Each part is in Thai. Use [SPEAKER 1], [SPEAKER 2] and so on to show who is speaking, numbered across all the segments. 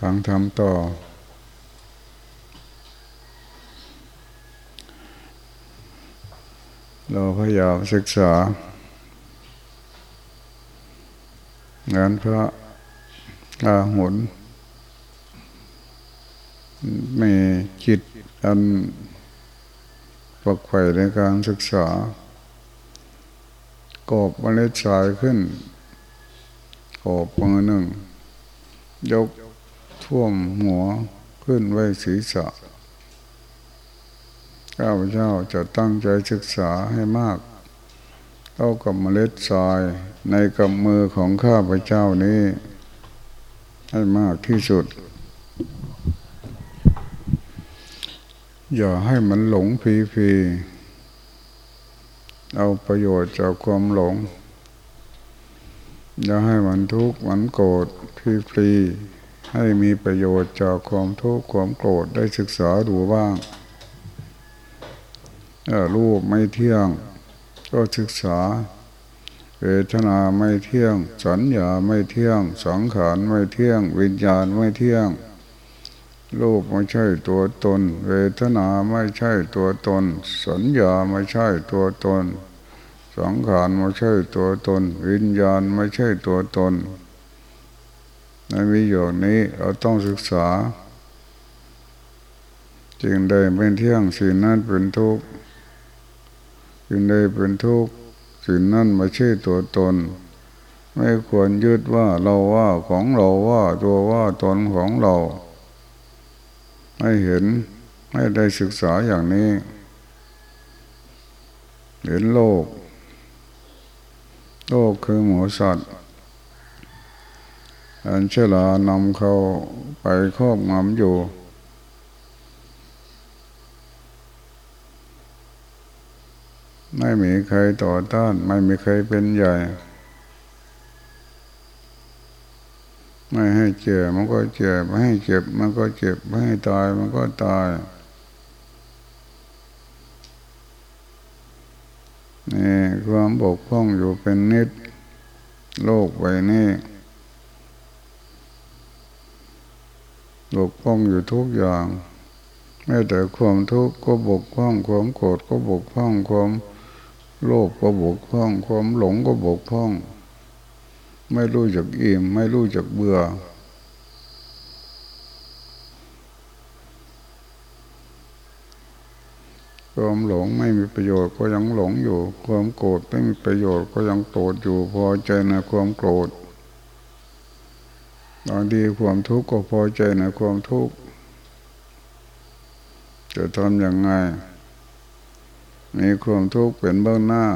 [SPEAKER 1] ฟังทำต่อ เราพยายามศึกษา งานพระอาหุนมีจิตอันปักไฟในการศึกษากอบเมล็ดสายขึ้นกอบมือหนึ่ง ยก ท่วมหัวขึ้นไว้ศีรษะข้าพเจ้าจะตั้งใจศึกษาให้มากเท่ากับเมล็ดทรายในกำมือของข้าพเจ้านี้ ให้มากที่สุด อย่าให้มันหลงฟีฟีเอาประโยชน์จากความหลง อย่าให้มันทุกข์มันโกรธฟีฟี ให้มีประโยชน์จากความทุกข์ความโกรธได้ศึกษาดูบ้างรูปไม่เที่ยง ก็ศึกษา เวทนาไม่เที่ยง สัญญาไม่เที่ยง สังขารไม่เที่ยง วิญญาณไม่เที่ยงรูปไม่ใช่ตัวตน เวทนาไม่ใช่ตัวตน สัญญาไม่ใช่ตัวตน สังขารไม่ใช่ตัวตน วิญญาณไม่ใช่ตัวตน ในวิโยคนี้เราต้องศึกษา จึงได้เป็นเที่ยงสิ่งนั้นเป็นทุกข์จึงได้เป็นทุกข์สิ่งนั้นไม่ใช่ตัวตน ไม่ควรยึดว่าเราว่าของเราว่าตัวว่าตนของเราให้เห็นให้ได้ศึกษาอย่างนี้ เห็นโลก โลกคือหมูสัตว์ อันเชลานำเขาไปครอบงำอยู่ ไม่มีใครต่อต้าน ไม่มีใครเป็นใหญ่ ไม่ให้เจ็บมันก็เจ็บไม่ให้เจ็บมันก็เจ็บไม่ให้ตายมันก็ตายนี่ความบกพร่องอยู่เป็นนิด โลกใบนี้ บกพร่องอยู่ทุกอย่างแม้แต่ความทุกข์ก็บกพร่องความโกรธก็บกพร่องความโลภก็บกพร่อง ความหลงก็บกพร่อง ไม่รู้จักอิ่มไม่รู้จักเบื่อ ความหลงไม่มีประโยชน์ก็ยังหลงอยู่ ความโกรธไม่มีประโยชน์ก็ยังโกรธอยู่พอใจในความโกรธ บางทีความทุกข์ก็พอใจในความทุกข์จะทำอย่างไง มีความทุกข์เป็นเบื้องหน้า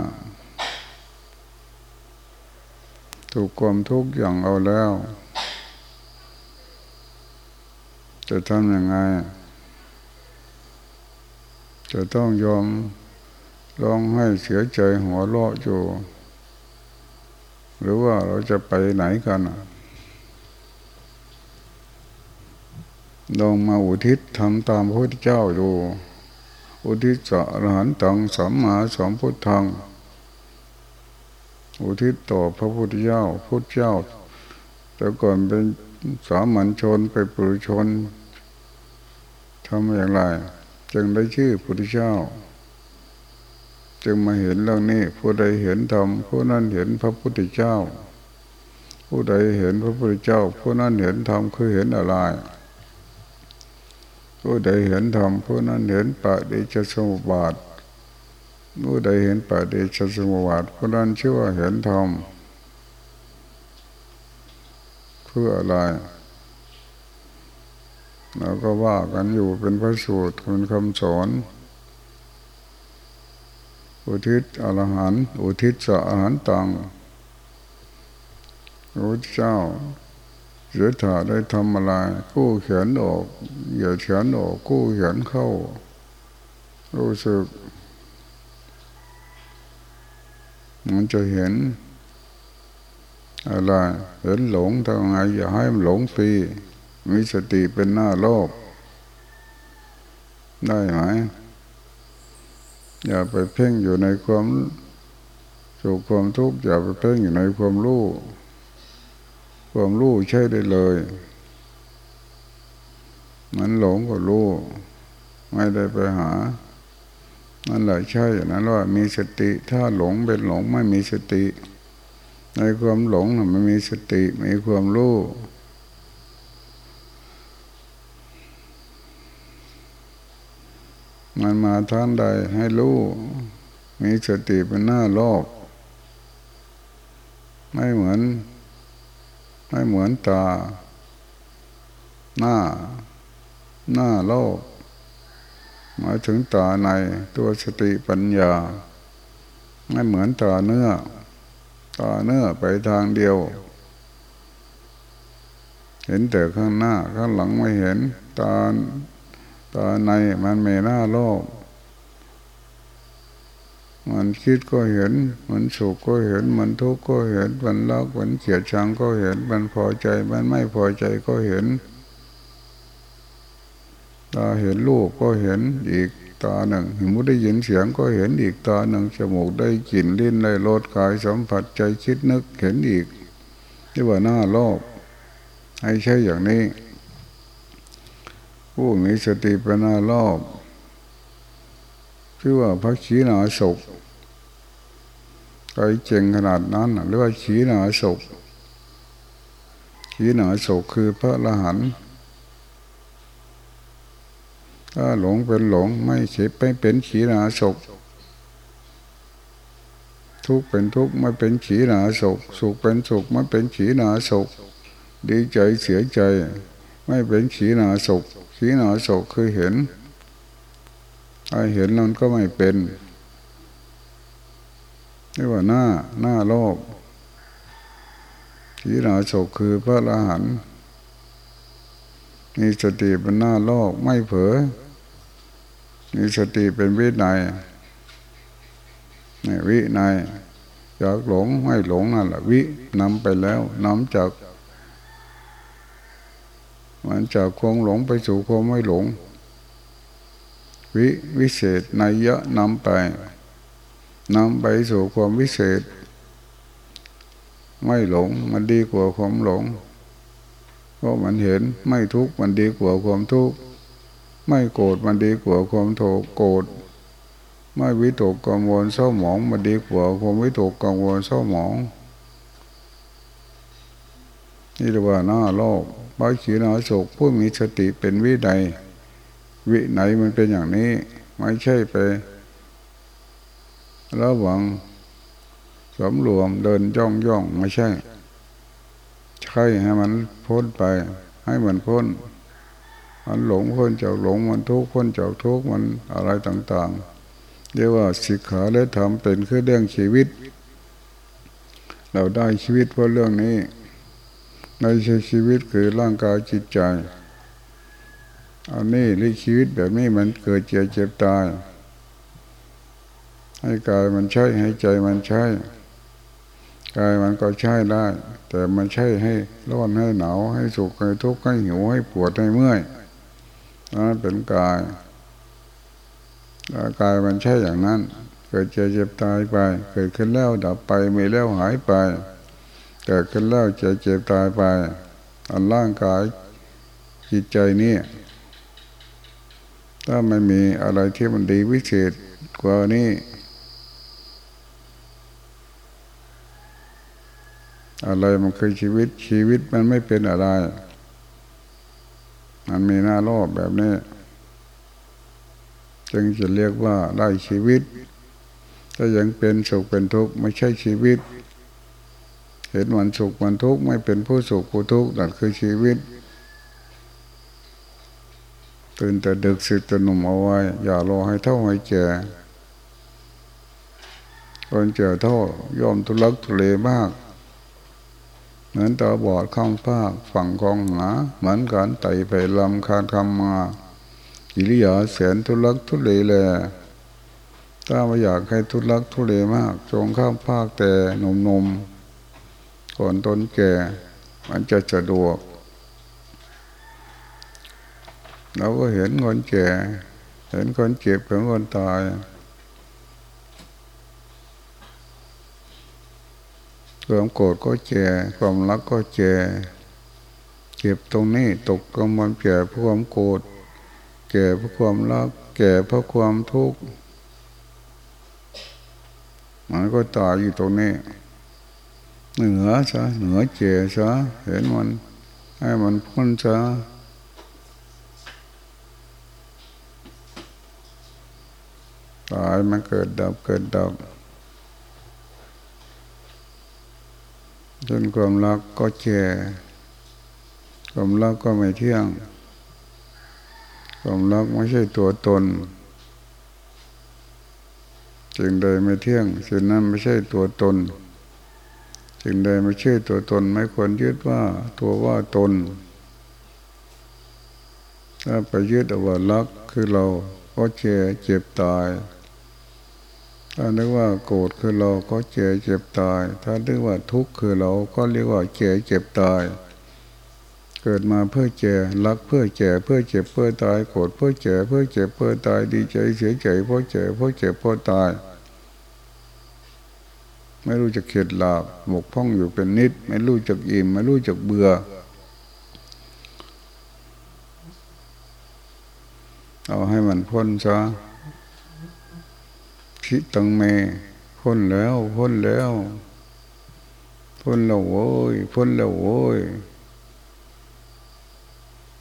[SPEAKER 1] ถูกความทุกข์อย่างเอาแล้ว จะทำยังไง จะต้องยอมร้องให้เสียใจหัวเราะอยู่ หรือว่าเราจะไปไหนกัน ลองมาอุทิศทำตามพระพุทธเจ้าดู อุทิศะอรหันตังสัมมาสัมพุทธัง อุทิศต่อพระพุทธเจ้าพุทธเจ้า แต่ก่อนเป็นสามัญชนไปปุถุชนทำอย่างไร จึงได้ชื่อพุทธเจ้า จึงมาเห็นเรื่องนี้ ผู้ใดเห็นธรรมผู้นั้นเห็นพระพุทธเจ้า ผู้ใดเห็นพระพุทธเจ้า ผู้นั้นเห็นธรรมคือเห็นอะไร ผู้ใดเห็นธรรมผู้นั้นเห็นปะดิจสมุปบาทผู้ใดเห็นปฏิจจสมุปบาทผู้นั้นชื่อว่าเห็นธรรมเพื่ออะไรเราก็ว่ากันอยู่เป็นพระสูตรเป็นคำสอนอุทิศอรหันต์อุทิศสะอรหันตังพระเจ้า เสือถาได้ทำอะไรกู้เขียนออกอย่าเขียนออกกู้เขียนเข้า รู้สึก มันจะเห็นอะไรเห็นหลงทำไงอย่าให้มันหลงฟรีมีสติเป็นหน้าโลก ได้ไหม อย่าไปเพ่งอยู่ในความสุขความทุกข์อย่าไปเพ่งอยู่ในความรู้ ความรู้ใช่ได้เลย มันหลงก็รู้ ไม่ได้ไปหา นั่นแหละใช่นั้นว่ามีสติ ถ้าหลงเป็นหลงไม่มีสติ ในความหลงมันมีสติ มีความรู้มันมาทางใดให้รู้ มีสติเป็นหน้าโลกไม่เหมือน ไม่เหมือนตา หน้า หน้าโลก หมายถึงตาในตัวสติปัญญา ไม่เหมือนตาเนื้อ ตาเนื้อไปทางเดียว เห็นแต่ข้างหน้า ข้างหลังไม่เห็น ตา ตาในมันไม่หน้าโลก มันคิดก็เห็น มันสุขก็เห็น มันทุกข์ก็เห็น มันรักมันเกลียดชังก็เห็น มันพอใจ มันไม่พอใจก็เห็น ตาเห็นรูปก็เห็นอีกตาหนึ่งหูได้ยินเสียงก็เห็นอีกตาหนึ่ง จมูกได้กลิ่นลิ้นได้รสกายสัมผัสใจคิดนึกเห็นอีกที่ว่าหน้าโลก ให้ใช่อย่างนี้ ผู้มีสติเป็นหน้าโลก ชื่อว่าพระขีณาศกใจเจ๋งขนาดนั้นหรือว่าขีณาศกขีณาศกคือพระละหันต์ถ้าหลงเป็นหลงไม่เฉยไม่เป็นขีนาศกทุกเป็นทุกไม่เป็นขีนาศกสุขเป็นสุขไม่เป็นขีนาศกดีใจเสียใจ ไม่เป็นขีนาศกขีนาศกคือเห็น ไอเห็นนั้นก็ไม่เป็นนี่ว่าหน้าหน้าโลกขีนาศกคือพระอรหันต์มีสติเป็นหน้าโลกไม่เผลอมีสติเป็นวินัยวินัยจากหลงไม่หลงนั่นแหละวินำไปแล้วนำจากมันจากความหลงไปสู่ความไม่หลง วิวิเศษในยยะนำไปนำไปสู่ความวิเศษ ไม่หลงมันดีกว่าความหลง เพราะมันเห็นไม่ทุกข์มันดีกว่าความทุกข์ไม่โกรธมันดีกว่าความโถโกรธไม่วิตกกังวลเศร้าหมองมันดีกว่าความวิตกกังวลเศร้าหมองนี่เรียกว่าหน้าโลกพระขีณาสกผู้มีสติเป็นวิใด วิไหนมันเป็นอย่างนี้ ไม่ใช่ไประหวังสมรวมเดินย่องย่องไม่ใช่ ใช่ให้มันพ้นไป ให้มันพ้น มันหลงพ้นจากหลงมันทุกข์พ้นจากทุกข์มันอะไรต่าง ๆ เรียกว่าสิกขาและธรรมเป็นคือเรื่องชีวิต เราได้ชีวิตเพราะเรื่องนี้ในชีวิตคือร่างกายจิตใจ อันนี้หรือชีวิตแบบนี้มันเกิดเจ็บเจ็บตาย ให้กายมันใช่ให้ใจมันใช่กายมันก็ใช่ได้ แต่มันใช่ให้ร้อนให้หนาวให้สุขให้ทุกข์ให้หิวให้ปวดให้เมื่อยนั่นเป็นกายกายมันใช่อย่างนั้น เกิดเจ็บเจ็บตายไป เกิดขึ้นแล้วดับไปมีแล้วหายไปเกิดขึ้นแล้วเจ็บเจ็บตายไปอันร่างกายจิตใจนี่ ถ้าไม่มีอะไรที่มันดีวิเศษกว่านี้อะไรมันคือชีวิตชีวิตมันไม่เป็นอะไร มันมีหน้าโลกแบบนี้ จึงจะเรียกว่าได้ชีวิต ถ้ายังเป็นสุขเป็นทุกข์ไม่ใช่ชีวิต เห็นวันสุขวันทุกข์ไม่เป็นผู้สุขผู้ทุกข์นั่นคือชีวิต ตื่นแต่ดึกสิตหนุ่มเอาไว้ อย่ารอให้เท่าให้แก่คนเจอเท่าย่อมทุลักทุเลมาก เหมือนตาบอดข้างภาคฝั่งกองหา เหมือนกันไต่ไปลำคาคำมากิริยาแสนทุลักทุเลแลถ้าไม่อยากให้ทุลักทุเลมาก จงข้ามภาคแต่นมนมก่อนตนแก่ มันจะสะดวก เราก็เห็นคนแก่เห็นคนเจ็บเห็นคนตายความโกรธก็เจ็บความรักก็เจ็บเจ็บตรงนี้ตกกำมันเจ็บความโกรธก่เพราะความรักแก่เพราะความทุกข์มันก็ตายอยู่ตรงนี้ เหนือซะเหนือเจ๋ซะเห็นมัน ให้มันพ้นซะ ตายมันเกิดดับเกิดดับจนความรักก็แก่ความรักก็ไม่เที่ยง ความรักไม่ใช่ตัวตนสิ่งใดไม่เที่ยงสิ่งนั้นไม่ใช่ตัวตนสิ่งใดไม่ใช่ตัวตน ไม่ควรยึดว่าตัวว่าตน ถ้าไปยึดเอาว่ารักคือเราก็เจ็บเจ็บตาย ถ้านึกว่าโกรธคือเราก็เจ็บเจ็บตาย ถ้านึกว่าทุกข์คือเราก็เรียกว่าเจ็บเจ็บตาย เกิดมาเพื่อเจ็บรักเพื่อเจ็บเพื่อเจ็บเพื่อตายโกรธเพื่อเจ็บเพื่อเจ็บเพื่อตายดีใจเสียใจเพราะเจ็บเพราะเจ็บเพราะตาย ไม่รู้จะเข็ดหลาบหมกพ่องอยู่เป็นนิด ไม่รู้จักอิ่มไม่รู้จักเบื่อเอาให้มันพ้นซะ คิตังเมพ้นแล้วพ้นแล้วพ้นแล้วโว้ยพ้นแล้วโว้ย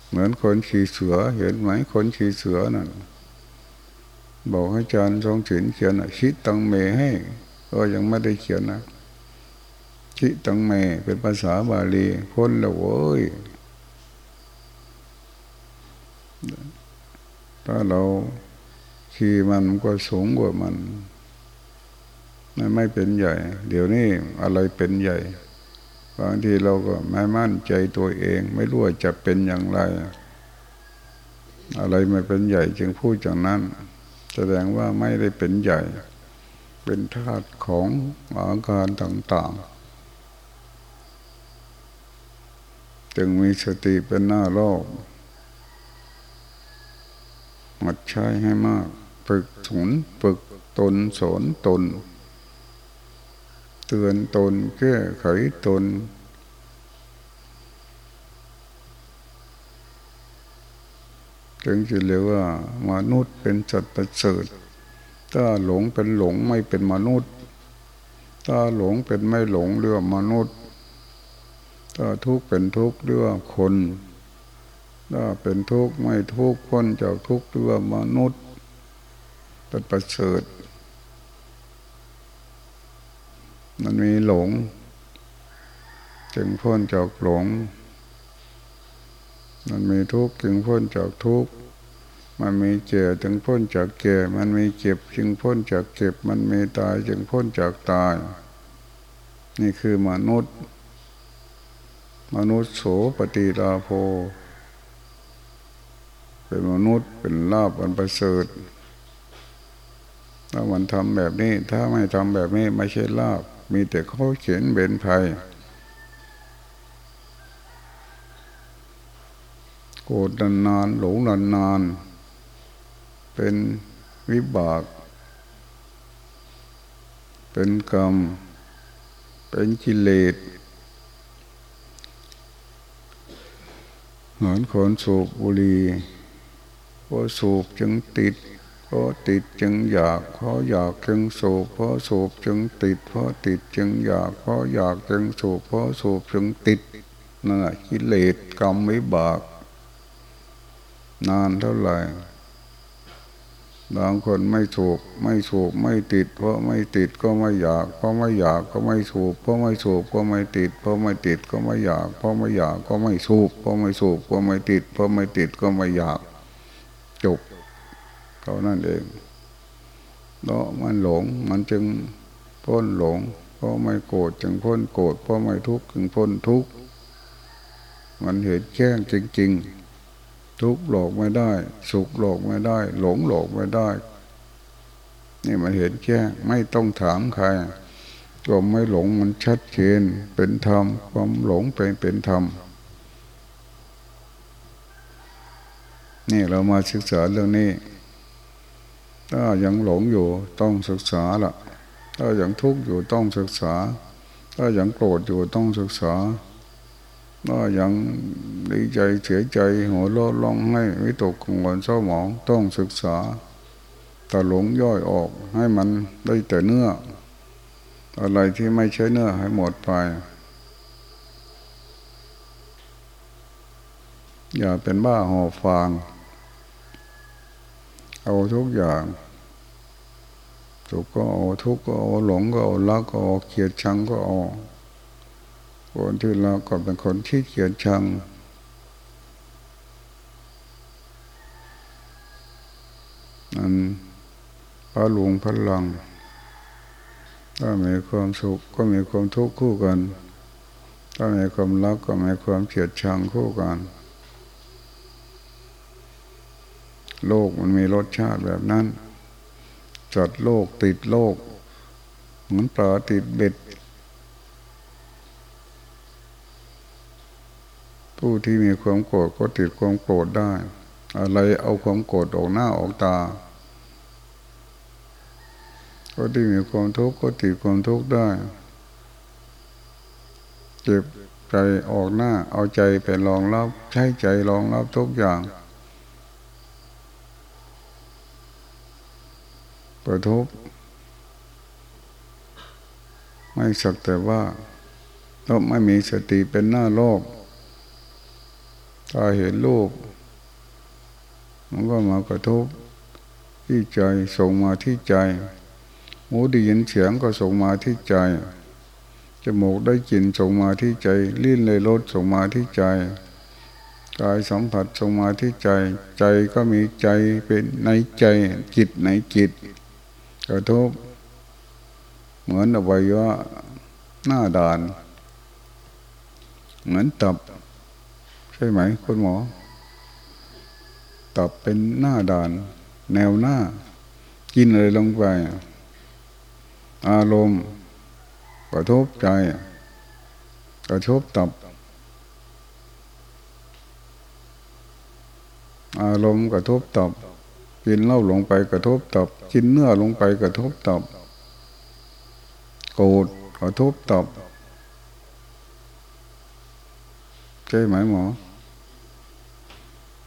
[SPEAKER 1] เหมือนคนขี่เสือเห็นไหมคนขี่เสือนั่นบอกให้อาจารย์ทรงศิลเขียนคิตังเมให้ก็ยังไม่ได้เขียนนะคิตังเมเป็นภาษาบาลีพ้นแล้วโว้ยถ้าเรา ขี่มันก็สูงกว่ามันมันไม่เป็นใหญ่ เดี๋ยวนี้อะไรเป็นใหญ่บางทีเราก็ไม่มั่นใจตัวเอง ไม่รู้ว่าจะเป็นอย่างไร อะไรไม่เป็นใหญ่จึงพูดอย่างนั้น แสดงว่าไม่ได้เป็นใหญ่ เป็นธาตุของอาการต่างๆ จึงมีสติเป็นหน้าโลกมัดใช้ให้มาก ฝึกสนฝึกตนสอนตน เตือนตนแก้ไขตน จึงจะเรียกว่ามนุษย์เป็นสัตว์ประเสริฐถ้าหลงเป็นหลงไม่เป็นมนุษย์ ถ้าหลงเป็นไม่หลงเรื่องมนุษย์ ถ้าทุกข์เป็นทุกข์เรื่องคน ถ้าเป็นทุกข์ไม่ทุกข์พ้นจากทุกข์เรื่องมนุษย์ เป็นประเสริฐมันมีหลง จึงพ้นจากหลง มันมีทุกข์จึงพ้นจากทุกข์มันมีเจ็บจึงพ้นจากเจ็บมันมีเจ็บจึงพ้นจากเจ็บ มันมีตายจึงพ้นจากตาย นี่คือมนุษย์ มนุษย์โสปฏิลาโภเป็นมนุษย์เป็นลาบอันประเสริฐ ถ้ามันทำแบบนี้ ถ้าไม่ทำแบบนี้ไม่ใช่ลาบ มีแต่เขาเขียนเบนภัยโกรธนานๆหลงนานๆเป็นวิบาก เป็นกรรม เป็นกิเลสเหมือนคนสูบบุหรี่พอสูบจึงติด เพราะติดจึงอยาก เพราะอยากจึงสูบเพราะสูบจึงติด เพราะติดจึงอยาก เพราะอยากจึงสูบเพราะสูบจึงติดนั่นแหละกิเลสกรรมวิบาก นานเท่าไหร่บางคนไม่สูบไม่สูบไม่ติด เพราะไม่ติดก็ไม่อยาก เพราะไม่อยากก็ไม่สูบเพราะไม่สูบก็ไม่ติด เพราะไม่ติดก็ไม่อยาก เพราะไม่อยากก็ไม่สูบเพราะไม่สูบก็ไม่ติด เพราะไม่ติดก็ไม่อยาก เท่านั้นเองเพราะมันหลงมันจึงพ้นหลงเพราะไม่โกรธจึงพ้นโกรธเพราะไม่ทุกข์จึงพ้นทุกข์มันเห็นแจ้งจริง ๆ ทุกข์หลอกไม่ได้ สุขหลอกไม่ได้ หลงหลอกไม่ได้ นี่มันเห็นแจ้งไม่ต้องถามใครควไม่หลงมันชัดเจนเป็นธรรมความหลงเป็นเป็นธรรมนี่เรามาศึกษาเรื่องนี้ ถ้ายังหลงอยู่ต้องศึกษาละถ้ายังทุกข์อยู่ต้องศึกษา ถ้ายังโกรธอยู่ต้องศึกษา ถ้ายังดีใจเสียใจหัวเราะร้องให้วิตกกังวลเศร้าหมองต้องศึกษาแตะหลงย่อยออกให้มันได้แต่เนื้อ อะไรที่ไม่ใช่เนื้อให้หมดไป อย่าเป็นบ้าหอฟาง เอาทุกอย่างสุขก็เอาทุกข์ก็เอาหลงก็เอารักก็เอาเกลียดชังก็เอาคนที่เราก็เป็นคนที่เกลียดชังอันพระหลวงพลังถ้ามีความสุขก็มีความทุกข์คู่กัน ถ้ามีความรักก็มีความเกลียดชังคู่กัน โลกมันมีรสชาติแบบนั้นจัดโลกติดโลก เหมือนปลาติดเบ็ด ผู้ที่มีความโกรธก็ติดความโกรธได้ อะไรเอาความโกรธออกหน้าออกตาก็ที่มีความทุกข์ก็ติดความทุกข์ได้เจ็บใจออกหน้า เอาใจเป็นรองรับ ใช้ใจรองรับทุกอย่าง กระทบ ไม่สักแต่ว่าเราไม่มีสติเป็นหน้าโลกถ้าเห็นรูปมันก็มากระทบที่ใจส่งมาที่ใจหูได้ยินเสียงก็ส่งมาที่ใจจมูกได้กลิ่นส่งมาที่ใจ ลิ้นเลยรสส่งมาที่ใจกายสัมผัสส่งมาที่ใจ ใจก็มีใจเป็นในใจจิตในจิต กระทบ เหมือนอวัยวะหน้าด่าน เหมือนตับ ใช่ไหมคุณหมอ ตับเป็นหน้าด่าน แนวหน้า กินอะไรลงไป อารมณ์ กระทบใจ กระทบตับ อารมณ์กระทบตับ กินเหล้าลงไปกระทบตับ กินเนื้อลงไปกระทบตับ โกรธกระทบตับใช่ไหมหมอ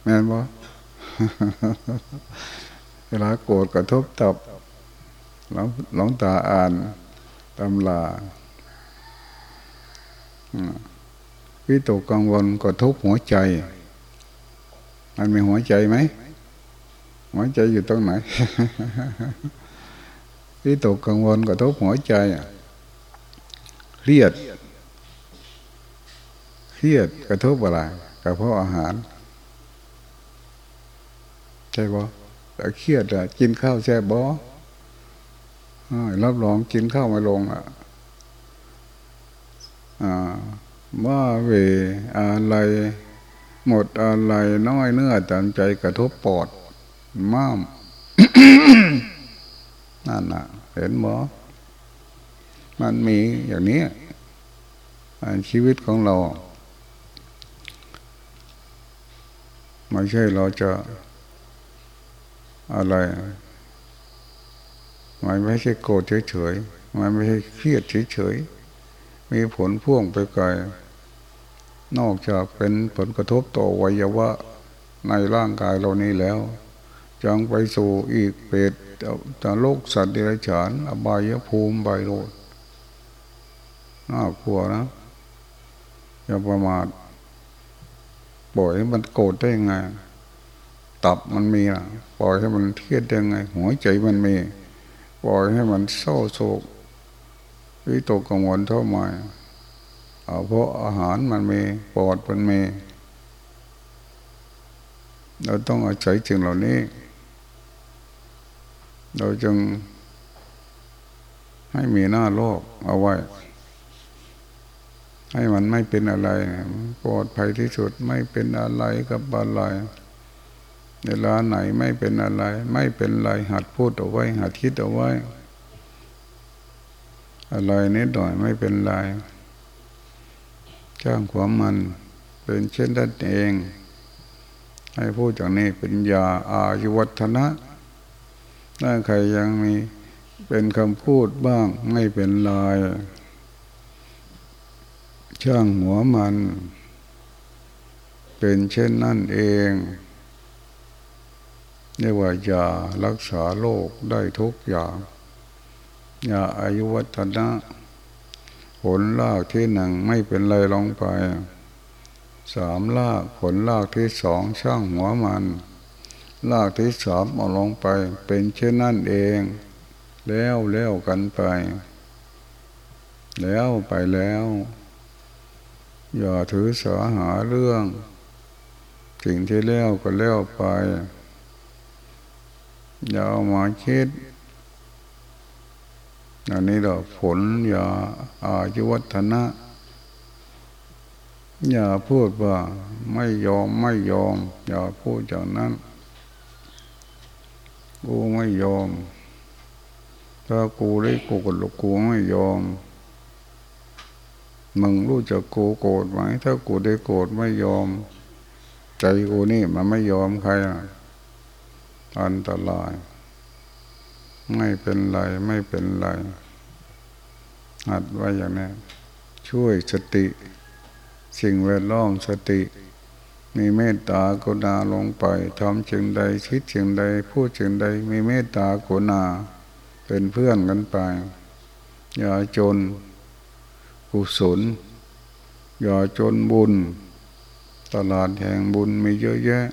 [SPEAKER 1] แม่นบ่เวลาโกรธกระทบตับหลงหลงตาอ่านตำลาวิตกกังวลกระทบหัวใจ มันมีหัวใจไหม หัวใจอยู่ตรงไหนวิตกกังวลกระทบหัวใจเครียดเครียดกระทบอะไรกระเพาะอาหารใช่บ่แต่เครียดอะกินข้าวแช่บ่รับรองกินข้าวไม่ลงอะว่าเวอะไร หมดอะไรน้อยเนื้อตามใจกระทบปอด ม้ามนั่นน่ะ เห็นบ่มันมีอย่างนี้ชีวิตของเรา ไม่ใช่เราจะอะไรมันไม่ใช่โกรธเฉยๆมันไม่ใช่เครียดเฉยๆมีผลพ่วงไปไกลนอกจากเป็นผลกระทบต่อวัยวะในร่างกายเรานี้แล้ว จังไปสู่อีกเปรตจะโลกสัตว์เดรัจฉานอบายภูมิใบโรดน่ากลัวนะอย่าประมาทปล่อยให้มันโกรธได้ยังไง ตับมันมีนะปล่อยให้มันเครียดได้ยังไง หัวใจมันมี ปล่อยให้มันเศร้าโศกวิตกกังวลเท่าไหร่เพราะอาหารมันมีปอดมันมีเราต้องอาศัยสิ่งเหล่านี้ เราจึงให้มีหน้าโลกเอาไว้ ให้มันไม่เป็นอะไรปลอดภัยที่สุดไม่เป็นอะไรกับอะไรเวลาไหนไม่เป็นอะไร ไม่เป็นไรหัดพูดเอาไว้ หัดคิดเอาไว้ อะไรนิดหน่อยไม่เป็นไรจ้างความมันเป็นเช่นนั้นเอง ให้พูดจากนี้เป็นยาอายุวัฒนะ ถ้าใครยังมีเป็นคำพูดบ้างไม่เป็นลาย ช่างหัวมัน เป็นเช่นนั่นเองเรียกว่ายารักษาโรคได้ทุกอย่างยาอายุวัฒนะผลลากที่หนึ่งไม่เป็นไรลงไป สามลากผลลากที่สองช่างหัวมัน ลากที่สามเอาลงไป เป็นเช่นนั่นเอง แล้วแล้วกันไป แล้วไปแล้ว อย่าถือสาหาเรื่อง สิ่งที่แล้วก็แล้วไป อย่าเอามาคิดอันนี้เราผลอย่าอายุวัฒนะ อย่าพูดว่าไม่ยอมไม่ยอม อย่าพูดอย่างนั้น กูไม่ยอม ถ้ากูได้โกรธกูไม่ยอม มึงรู้จักกูโกรธไหม ถ้ากูได้โกรธไม่ยอม ใจกูนี่มันไม่ยอมใครอันตราย ไม่เป็นไรไม่เป็นไรหัดไว้อย่างนี้ช่วยสติ สิ่งแวดล้อมสติ มีเมตตากรุณาลงไปทำจึงใดคิดจึงใด พูดจึงใด มีเมตตากรุณา เป็นเพื่อนกันไป อย่าจนกุศลอย่าจนบุญ ตลาดแห่งบุญมีเยอะแยะ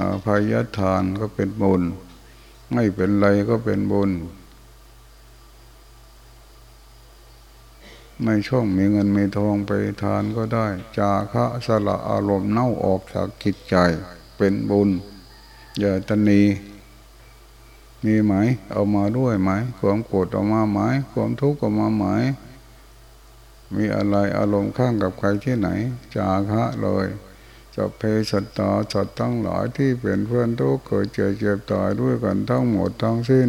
[SPEAKER 1] อาภัยทานก็เป็นบุญ ไม่เป็นไรก็เป็นบุญ ไม่ช่องมีเงินมีทองไปทานก็ได้ จาคะสละอารมณ์เน่าออกจากจิตใจ เป็นบุญอย่าตนีมีไหม เอามาด้วยไหม ความโกรธเอามาไหม ความทุกข์เอามาไหม มีอะไรอารมณ์ข้างกับใครที่ไหน จาคะเลยจะเพสัตตาสัตว์ทั้งหลายที่เป็นเพื่อนทุกข์เกิดเจ็บเจ็บตายด้วยกันทั้งหมดทั้งสิ้น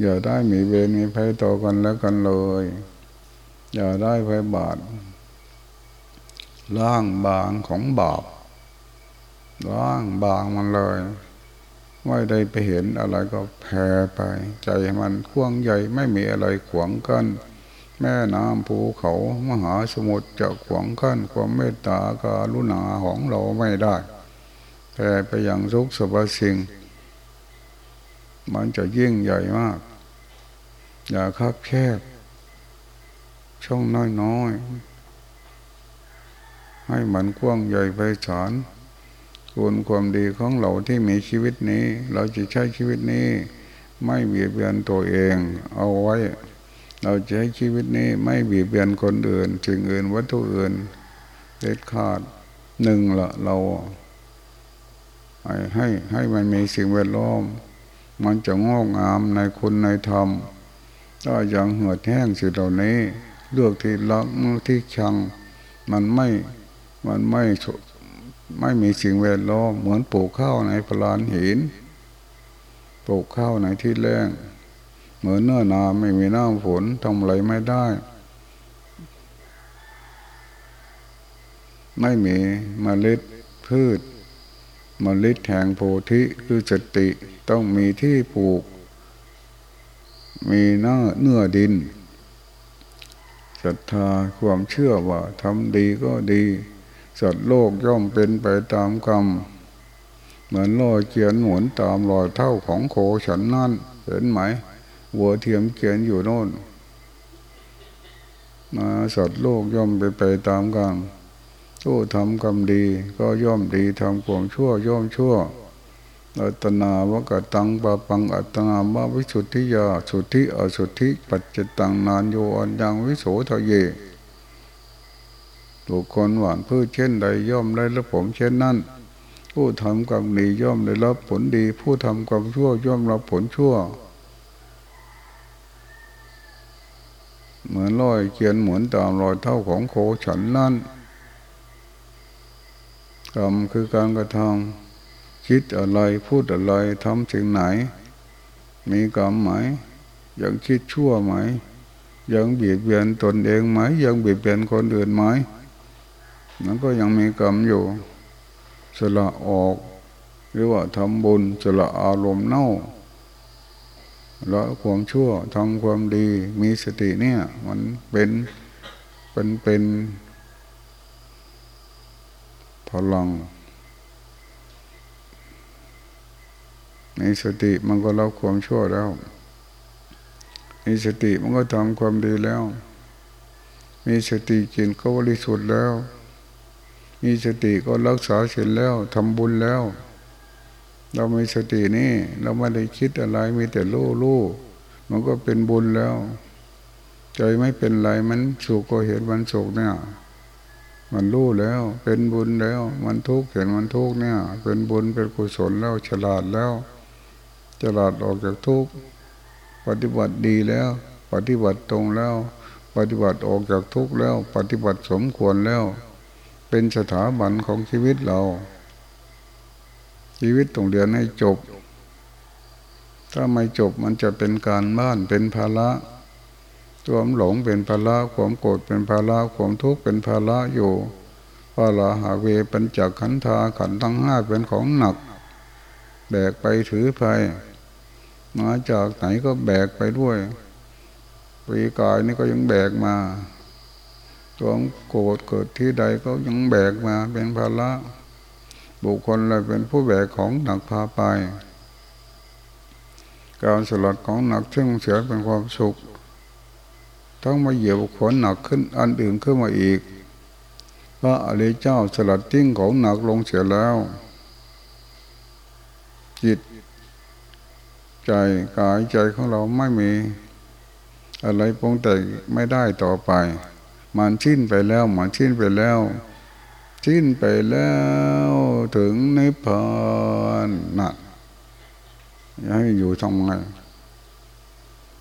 [SPEAKER 1] อย่าได้มีเวรมีภัยต่อกันแล้วกันเลย อย่าได้ภัยบาดล่างบางของบาปล่างบางมันเลยไม่ได้ไปเห็นอะไรก็แผ่ไป ใจมันกว้างใหญ่ไม่มีอะไรขวางกัน้นแม่น้ำภูเขามหาสมุทรจะขวางกั้นความเมตตาการุณาของเราไม่ได้แต่ไปอย่างทุกสรรพสิ่ง มันจะยิ่งใหญ่มาก อย่าคับแคบ ช่องน้อยๆ ให้มันกว้างใหญ่ไปฉานคุณความดีของเราที่มีชีวิตนี้ เราจะใช้ชีวิตนี้ ไม่เบียดเบียนตัวเอง เอาไว้ เราจะให้ชีวิตนี้ไม่เบีบเบียนคนอื่นสิ่งอื่นวัตถุอื่นเด็ดขาดหนึ่งละเราให้ให้มันมีสิ่งแวดล้อม มันจะงอกงามในคุณในธรรมถ้ายังเหือดแห้งสิ่งเหล่านี้ เลือกที่รักที่ชัง มันไม่มันไม่ไม่มีสิ่งแวดล้อมเหมือนปลูกข้าวในพลานหินปลูกข้าวในที่แรงเหมือนเนื้อนาไม่มีน้ำฝนทำอะไรไม่ได้ ไม่มีมเมล็ดพืชมเมล็ดแห่งโพธิคือสติต้องมีที่ปลูก มีเนื้อเนื้อดิน ศรัทธาความเชื่อว่าทำดีก็ดี สัตว์โลกย่อมเป็นไปตามกรรม เหมือนลอยเกียนหมุนตามรอยเท่าของโคฉันนั่นเห็นไหมวัวเทียมเขียนอยู่โน่นมาสัตว์โลกย่อมไปไปตามกันผู้ทำกรรมดีก็ย่อมดีทำความชั่วย่อมชั่ว อัตนาวกตังปะปังอัตนาบาวิสุทธิยาสุทธิอสุทธิ ปัจจตังนานโยอันยังวิโสทะเยบุคคลหวานพืชเช่นใดย่อมได้รับผลเช่นนั้น ผู้ทำกรรมดีย่อมได้รับผลดี ผู้ทำกรรมชั่วย่อมรับผลชั่ว เหมือนรอยเขียนเหมือนตามรอยเท่าของโคฉันนั่นกรรมคือการกระทำ คิดอะไรพูดอะไรทำสิ่งไหน มีกรรมไหม ยังคิดชั่วไหม ยังเบียดเบียนตนเองไหม ยังเบียดเบียนคนอื่นไหมนั้นก็ยังมีกรรมอยู่สละออก หรือว่าทำบุญสละอารมณ์เน่าละความชั่วทำความดีมีสติเนี่ย มันเป็นเป็นเป็นพลัง มีสติมันก็รับความชั่วแล้ว มีสติมันก็ทำความดีแล้ว มีสติกินก็บริสุทธิ์แล้ว มีสติก็รักษาเสร็จแล้วทำบุญแล้ว เรามีสตินี่เราไม่ได้คิดอะไรมีแต่รู้รู้มันก็เป็นบุญแล้ว ใจไม่เป็นไรมันสุขก็เห็นมันสุขเนี่ยมันรู้แล้วเป็นบุญแล้ว มันทุกข์เห็นมันทุกข์เนี่ย เป็นบุญเป็นกุศลแล้วฉลาดแล้ว ฉลาดออกจากทุกข์ปฏิบัติดีแล้ว ปฏิบัติตรงแล้ว ปฏิบัติออกจากทุกข์แล้ว ปฏิบัติสมควรแล้ว เป็นสถาบันของชีวิตเรา ชีวิตต้องเรียนให้จบ ถ้าไม่จบมันจะเป็นการบ้านเป็นภาระความหลงเป็นภาระความโกรธเป็นภาระความทุกข์เป็นภาระอยู่ภาระหาเวเป็นจักขันธาขันทั้งห้าเป็นของหนัก แบกไปถือไป มาจากไหนก็แบกไปด้วยปีกายนี่ก็ยังแบกมาควโกรธเกิดที่ใดก็ยังแบกมาเป็นภาระบุคคลอะไรเป็นผู้แบกของหนักพาไป การสลัดของหนักซึ่งเสียเป็นความสุข ต้องมาเหยียบขนหนักขึ้นอันอื่นขึ้นมาอีกพระอริยเจ้าสลัดทิ้งของหนักลงเสียแล้ว จิต ใจกายใจของเราไม่มี อะไรปงแต่ไม่ได้ต่อไป มันชิ้นไปแล้วมันชิ้นไปแล้วชิ้นไปแล้วถึงนิพพานนั่นให้อยู่ทำไง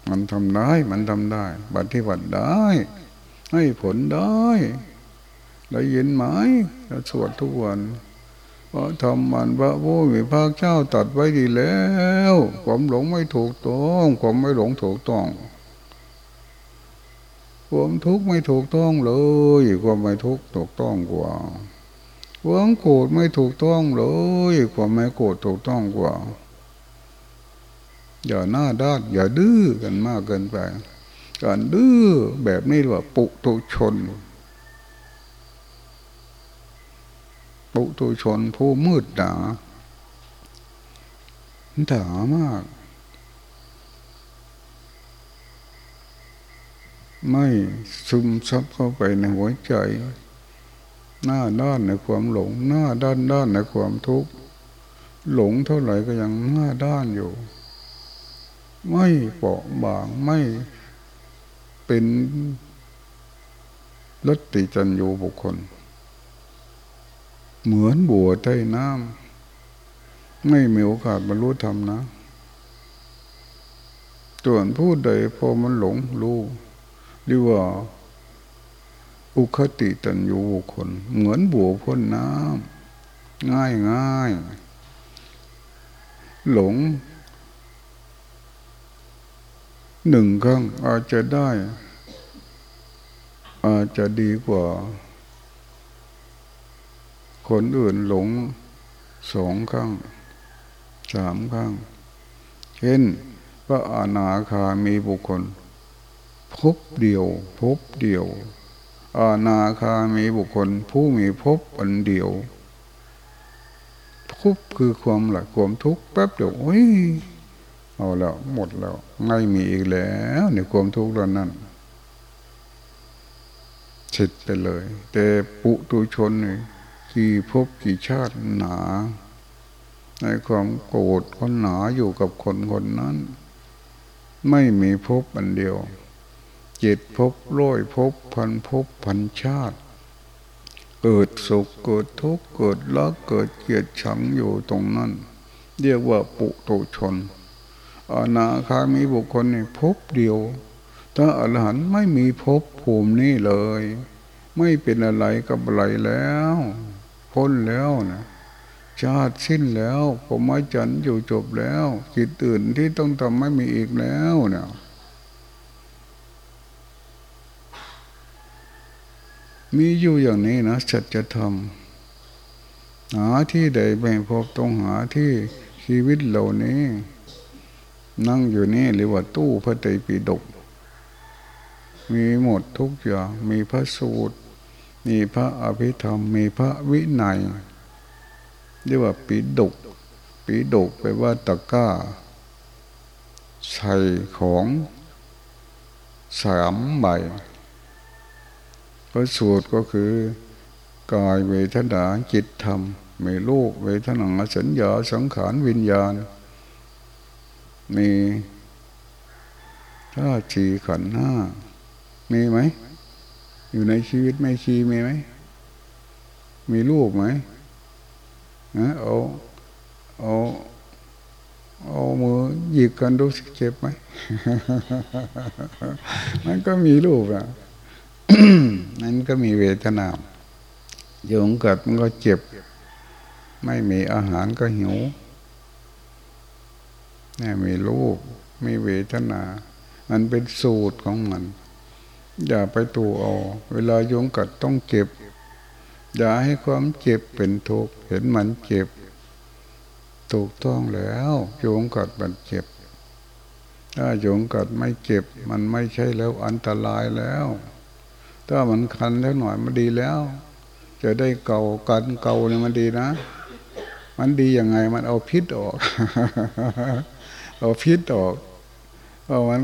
[SPEAKER 1] มันทำได้มันทำได้ปฏิบัติได้ ให้ผลได้ ได้ยินไหมเราสวดทุกวัน พระธรรมมันพระผู้มีพระเจ้าตัดไว้ดีแล้วความหลงไม่ถูกต้องความไม่หลงถูกต้องความทุกข์ไม่ถูกต้องเลยความไม่ทุกข์ถูกต้องกว่าความโกรธไม่ถูกต้องเลยความไม่โกรธถูกต้องกว่าอย่าหน้าด้านอย่าดื้อกันมากเกินไป การดื้อแบบนี้ว่าปุตุชน ปุตุชนผู้มืดหนาถามาก ไม่ซึมซับเข้าไปในหัวใจ หน้าด้านในความหลง หน้าด้านด้านในความทุกข์หลงเท่าไหร่ก็ยังหน้าด้านอยู่ ไม่เปราะบางไม่เป็นลดติจันโยบุคคล เหมือนบัวใต้น้ำไม่มีโอกาสบรรลุธรรมนะส่วนผู้ใดพอมันหลงรู้เรียกว่า อุคติตันยูบุคคลเหมือนบัวพ้นน้ำง่ายง่ายหลงหนึ่งครั้งอาจจะได้ อาจจะดีกว่า คนอื่นหลงสองครั้งสามครั้งเช่นพระอาณาคามีบุคคล พบเดียว พบเดียว อาณาคามีบุคคล ผู้มีพบอันเดียวพบคือความหลักความทุกข์แป๊บเดียวโอ้ยเอาแล้วหมดแล้ว ไม่มีอีกแล้วในความทุกข์นั้นฉิดไปเลย แต่ปุตุชนนี่ กี่ภพกี่ชาติหนา ในความโกรธคนหนาอยู่กับคนคนนั้น ไม่มีภพอันเดียว เจิตพร้อยภพพันภพพันชาติ เกิดสุขเกิดทุกข์เกิดรักเกิดเกียดชังอยู่ตรงนั้น เรียกว่าปุตุชนอนาคามีบุคคลนี่พเดียว ถ้าอรหันต์ไม่มีภพภูมินี้เลย ไม่เป็นอะไรกับอะไรแล้ว พ้นแล้วนะชาติสิ้นแล้วผมไม่จันอยู่จบแล้วจิตอื่นที่ต้องทำไม่มีอีกแล้วเนี่ยมีอยู่อย่างนี้นะจัดจะทำหาที่ใดไม่พบต้องหาที่ชีวิตเหล่านี้ นั่งอยู่นี่หรือว่าตู้พระไตรปิฎกมีหมดทุกอย่างมีพระสูตร มีพระอภิธรรม มีพระวินัยเรียกว่าปีดุกปีดุกไปว่าตะก้า ใส่ของสามใบพระสูตรก็คือกายเวทนาจิตธรรมมีรูปเวทนาสัญญาสังขารวิญญาณ มีถ้าจีขันห้ามีไหม อยู่ในชีวิตไม่ชีมีไหม มีลูกไหมเอาเอาเอามือหยิกกันดูสิเจ็บไหม มันก็มีรูปอะนั้นก็มีเวทนาโยงเกัดมันก็เจ็บ ไม่มีอาหารก็หิวนี่มีรูปมีเวทนา มันเป็นสูตรของมัน อย่าไปตูเอาเวลาโยงกัดต้องเจ็บ อย่าให้ความเจ็บเป็นทุกข์เห็นมันเจ็บ ถูกต้องแล้วโยงกัดมันเจ็บ ถ้าโยงกัดไม่เจ็บ มันไม่ใช่แล้วอันตรายแล้ว ถ้ามันคันแล้วหน่อยมันดีแล้ว จะได้เก่ากันเก่าเนี่ยมันดีนะ มันดียังไงมันเอาพิษออก เอาพิษออกเพราะมัน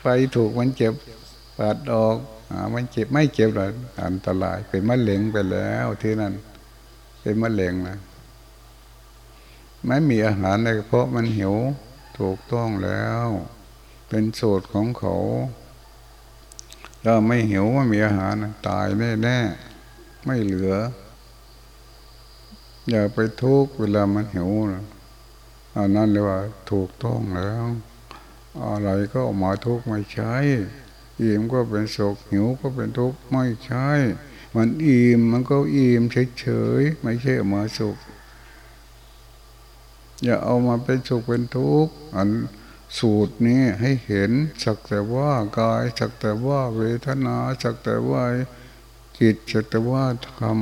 [SPEAKER 1] ไฟถูกมันเจ็บ ปัดออกอมันเจ็บไม่เจ็บหรอกอันตรายเป็นมะเร็งไปแล้วที่นั่นเป็นมะเร็งนะไม่มีอาหารในเพราะมันหิวถูกต้องแล้ว เป็นโสดของเขาถ้าไม่หิวไม่มีอาหารตายแน่แน่ไม่เหลือ อย่าไปทุกเวลามันหิวนะอันนั้นเลยว่าถูกต้องแล้ว อะไรก็มาทุกไม่ใช่ อิ่มก็เป็นสุขหิวก็เป็นทุกข์ไม่ใช่ มันอิ่มมันก็อิ่มเฉยๆไม่ใช่มาสุข อย่าเอามาเป็นสุขเป็นทุกข์อันสูตรนี้ให้เห็นสักแต่ว่ากายสักแต่ว่าเวทนาสักแต่ว่าจิตสักแต่ว่าธรรม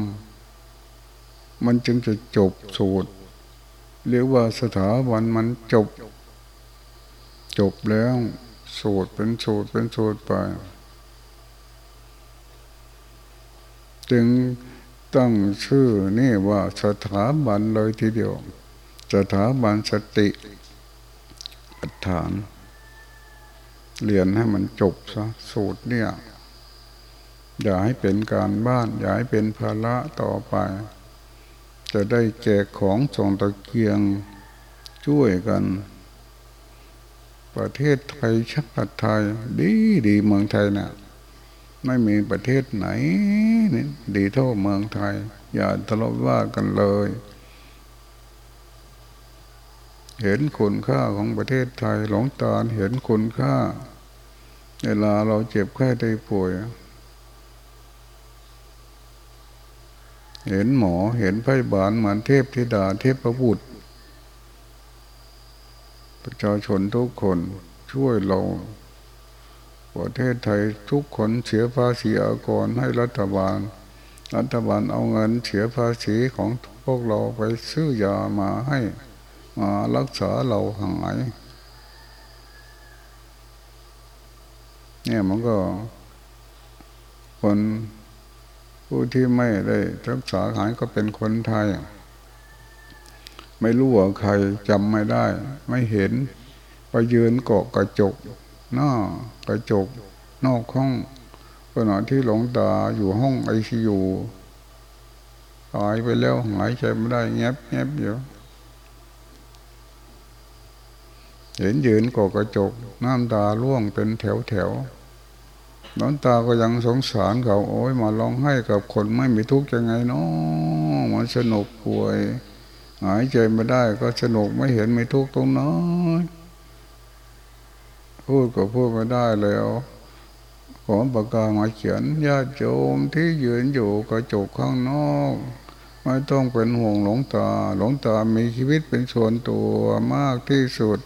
[SPEAKER 1] มันจึงจะจบสูตรเรียกว่าสถาบันมันจบ จบแล้ว สูตรเป็นสูตรเป็นสูตรไป จึงตั้งชื่อนี่ว่าสถาบันเลยทีเดียว สถาบันสติอัฐาน เรียนให้มันจบซะสูตรเนี่ย อย่าให้เป็นการบ้าน อย่าให้เป็นภาระต่อไป จะได้แจกของส่งตะเกียงช่วยกัน ประเทศไทยชาติไทย ดีดีเมืองไทยนะ่ะไม่มีประเทศไหนดีเท่าเมืองไทย อย่าทะเลาะว่ากันเลย เห็นคุณค่าของประเทศไทยหลงตาเห็นคุณค่า เวลาเราเจ็บแค่ได้ป่วย เห็นหมอเห็นพยาบาลเหมือนเทพธิดาเทพประบุตร ประชาชนทุกคนช่วยเรา ประเทศไทยทุกคนเสียภาษีอากรให้รัฐบาล รัฐบาลเอาเงินเสียภาษีของพวกเราไปซื้อยามาให้มารักษาเราหายเนี่ยมันก็ คนผู้ที่ไม่ได้รักษาหายก็เป็นคนไทย ไม่รู้ว่าใครจำไม่ได้ ไม่เห็น ไปยืนเกาะกระจกหน้ากระจก นอกห้องขณะที่หลงตาอยู่ห้องไอซียูตายไปแล้วหายใจไม่ได้เงียบเงียบอยู่เห็นยืนกกระจก น้ำตาล่วงเป็นแถวแถวน้ำตาก็ยังสงสารเขา โอ้ยมาร้องให้กับคนไม่มีทุกข์ยังไงเนาะมันสนุกป่วย หายใจไม่ได้ก็สนุกไม่เห็นไม่ทุกข์ตรงนั้นพูดก็พูดไม่ได้แล้วขอปากกามาเขียนญาติโยมที่ยืนอยู่กระจกข้างนอก ไม่ต้องเป็นห่วงหลงตา หลงตามีชีวิตเป็นส่วนตัวมากที่สุด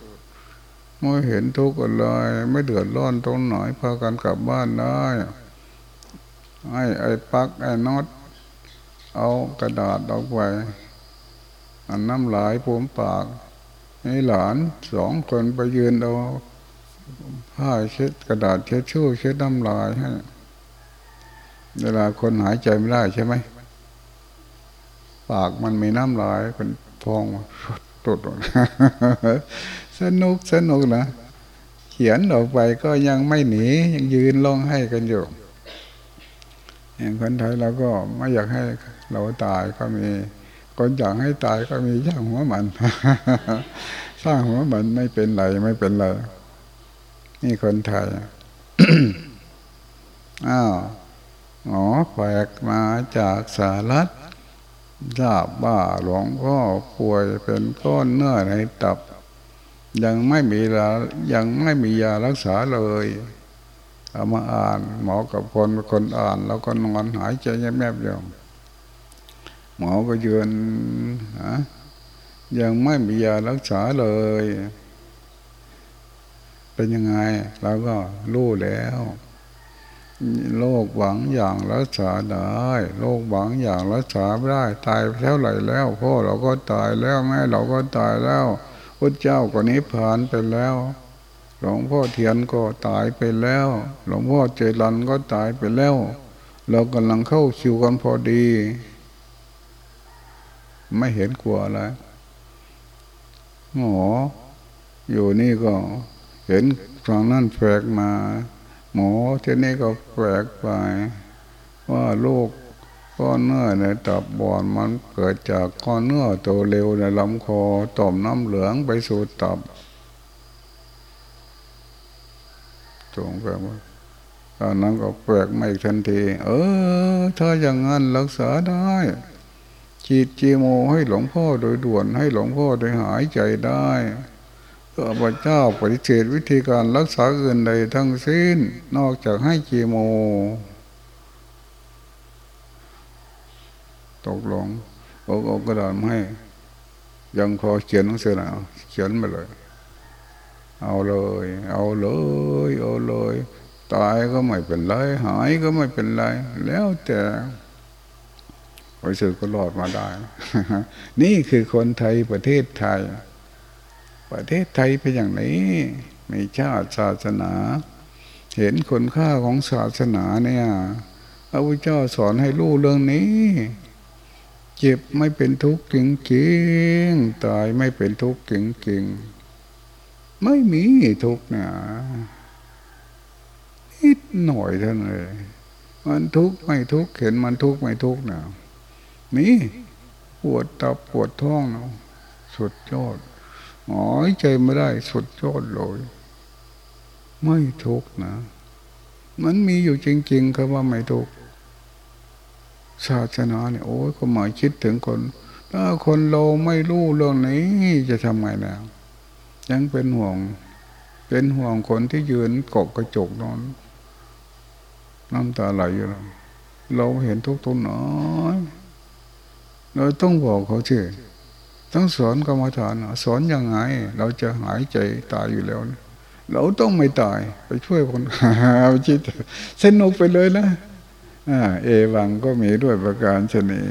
[SPEAKER 1] ไม่เห็นทุกข์อะไรไม่เดือดร้อนตรงไหนพากันกลับบ้านได้ไอ้ไอ้ปักไอ้น็อตเอากระดาษออกไป อันน้ำลายปูมปาก ให้หลานสองคนไปยืนเอาผ้าเช็ดกระดาษเช็ดชู่เช็ดน้ำลายให้เวลาคนหายใจไม่ได้ใช่ไหมปากมันมีน้ำลายเป็นพองตุดสนุกสนุกนะเขียนออกไปก็ยังไม่หนียังยืนร้องให้กันอยู่อย่างคนไทยเราก็ไม่อยากให้เราตายก็มี คนอยากให้ตายก็มีช่างหัวมัน สร้างหัวมันไม่เป็นไรไม่เป็นไร นี่คนไทย อ้าวหมอแฝกมาจากสารัฐทราบว่าหลวงพ่อป่วยเป็นก้อนเนื้อในตับ ยังไม่มียายังไม่มียารักษาเลยเอามาอ่าน หมอกับคนคนอ่าน แล้วก็นอนหายใจแยบๆอยู่ หมอก็ยืนฮะยังไม่มียารักษาเลย เป็นยังไงเราก็รู้แล้วโรคหวังอย่างรักษาได้โรคหวังอย่างรักษาไม่ได้ ตายเท่าไหร่แล้วพ่อเราก็ตายแล้วแม่เราก็ตายแล้วพระเจ้าก็นิพพานไปแล้ว หลวงพ่อเทียนก็ตายไปแล้ว หลวงพ่อเจริญก็ตายไปแล้ว เรากำลังเข้าคิวกันพอดี ไม่เห็นกลัวอะไรหมออยู่นี่ก็เห็นฟังนั่นแฝกมา หมอที่นี่ก็แปลกไป ว่าโรคก้อนเนื้อในตับบอนมันเกิดจากก้อนเนื้อโตเร็วในลำคอต่อมน้ำเหลืองไปสู่ตับจงแปลว่าตอนนั้นก็แปลกไม่ทันที เออ ถ้าอย่างนั้นรักษาได้ ฉีดจีโมให้หลวงพ่อโดยด่วนให้หลวงพ่อโดยหายใจได้ข้าพเจ้าปฏิเสธวิธีการรักษาอื่นใดทั้งสิ้น นอกจากให้คีโม ตกลงโอ้กระดาษให้ ยังพอเขียนหนังสือนะเขียนไปเลย เอาเลย เอาเลย เอาเลย ตายก็ไม่เป็นไร หายก็ไม่เป็นไร แล้วแต่ ไปสือก็รอดมาได้ นี่คือคนไทยประเทศไทย ประเทศไทยเป็นอย่างนี้ มีชาติศาสนา เห็นคุณค่าของศาสนาเนี่ยพระพุทธเจ้าสอนให้รู้เรื่องนี้ เจ็บไม่เป็นทุกข์จริงๆตายไม่เป็นทุกข์จริงๆไม่มีทุกข์เนี่ยนิดหน่อยเท่านั้นเลยมันทุกข์ไม่ทุกข์เห็นมันทุกข์ไม่ทุกข์เนี่ย มีปวดตับปวดท้องเนาะสุดยอดหายใจไม่ได้สุดยอดเลยไม่ทุกนะ มันมีอยู่จริงๆคำว่าไม่ทุกศาสนาเนี่ยโอ้ยก็หมายคิดถึงคน ถ้าคนเราไม่รู้เรื่องนี้จะทำไงแล้ว ยังเป็นห่วง เป็นห่วงคนที่ยืนกกกระจกนอน น้ำตาไหลอยู่เราเห็นทุกตัวน้อย เราต้องบอกเขาเชื่อต้องสอนกรรมฐานสอนยังไง เราจะหายใจตายอยู่แล้วเราต้องไม่ตายไปช่วยคนเอาจิตสนุกไปเลยนะเอวังก็มีด้วยประการชนี